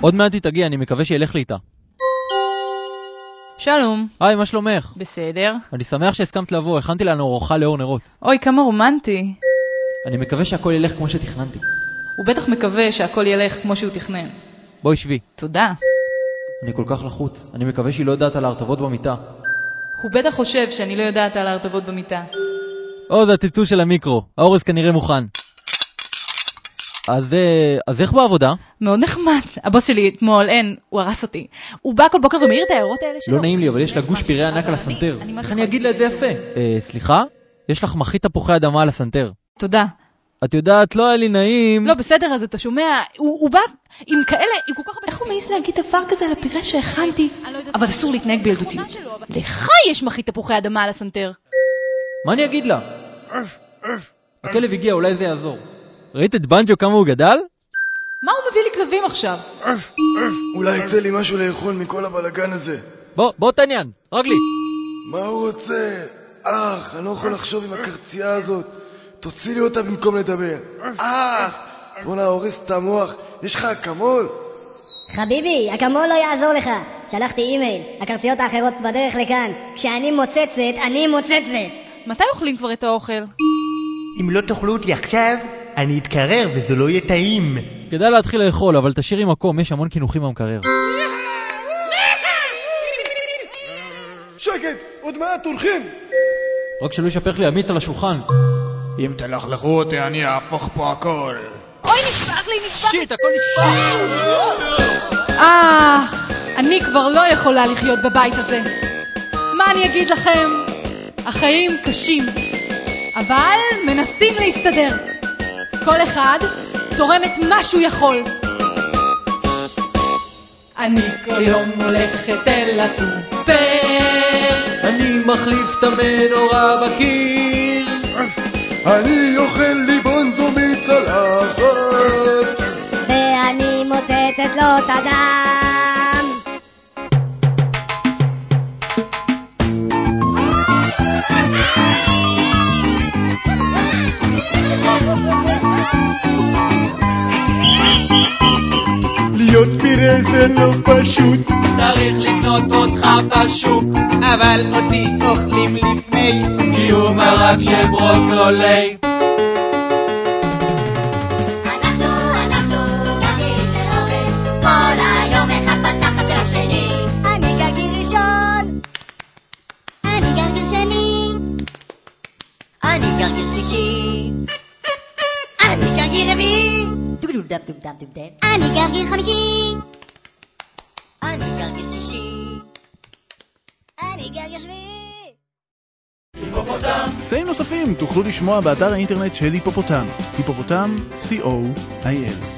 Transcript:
עוד מעט היא תגיע, אני מקווה שילך לי איתה. שלום. היי, מה שלומך? בסדר. אני שמח שהסכמת לבוא, הכנתי לנו ארוחה לאור נרות. אוי, כמה רומנטי. אני מקווה שהכל ילך כמו שתכננתי. הוא בטח מקווה שהכל ילך כמו שהוא תכנן. בואי שבי. תודה. אני כל כך לחוץ. אני מקווה שהיא לא יודעת על ההרטבות במיטה. הוא בטח חושב שאני לא יודעת על ההרטבות במיטה. או, זה הטלטול של המיקרו. האורז כנראה מוכן. אז, אה, אז איך בעבודה? מאוד נחמד. הבוס שלי אתמול, אין, הוא הרס אותי. הוא בא כל בוקר ומעיר את ההערות האלה שלו. לא נעים לי, אבל יש לה גוש פרעי ענק על הסנטר. איך אני אגיד לה את זה יפה? אה, סליחה? יש לך מחית תפוחי אדמה על הסנטר. תודה. את יודעת, לא היה לי נעים. לא, בסדר, אז אתה שומע, הוא, הוא בא עם כאלה, עם כל כך הרבה... איך הוא מעז להגיד דבר כזה על הפירה שהכנתי? אבל אסור להתנהג בילדותיות. לך יש מחית תפוחי אדמה על הסנטר. מה אני אגיד לה? הכלב הגיע, אולי זה יעזור. ראית את בנג'ו כמה הוא גדל? מה הוא מביא לי כלבים עכשיו? אולי יצא לי משהו לאכול מכל הבלגן הזה. בוא, בוא תעניין, רגלי. מה הוא רוצה? אח, אני לא יכול לחשוב עם הקרצייה הזאת. תוציא לי אותה במקום לדבר. אח! בואנה, הורס את המוח. יש לך אקמול? חביבי, אקמול לא יעזור לך. שלחתי אימייל, הקרציות האחרות בדרך לכאן. כשאני מוצצת, אני מוצצת. מתי אוכלים כבר את האוכל? אם לא תאכלו אותי עכשיו, אני אתקרר וזה לא יהיה טעים. כדאי להתחיל לאכול, אבל תשאירי מקום, יש המון קינוחים במקרר. שקט! עוד מעט הולכים! רק שלא ישפך לי המיץ על השולחן. אם תלכלכו אותי אני אהפוך פה הכל. אוי, נשפך לי, נשפך לי. שיט, הכל נשפך! אך, אני כבר לא יכולה לחיות בבית הזה. מה אני אגיד לכם? החיים קשים, אבל מנסים להסתדר. כל אחד תורם את מה שהוא יכול. אני כל יום הולכת אל הסופר. אני מחליף את המנורה בקיר. אני אוכל לי בונזו מצלחת! ואני מוצצת לו את הדם. פירה זה לא פשוט. צריך לקנות אותך בשוק, אבל אותי אוכלים לפני. יהיו מרק של ברוקולי. אנחנו, אנחנו גרגיל של אורז, כל היום אחד בתחת של השני. אני גרגיל ראשון! אני גרגיל שני. אני גרגיל רביעי! אני גרגיל חמישי. אני גרגיל שישי. אני גרגיל שביעי! קטעים נוספים תוכלו לשמוע באתר האינטרנט של היפופוטם, היפופוטם, co.il.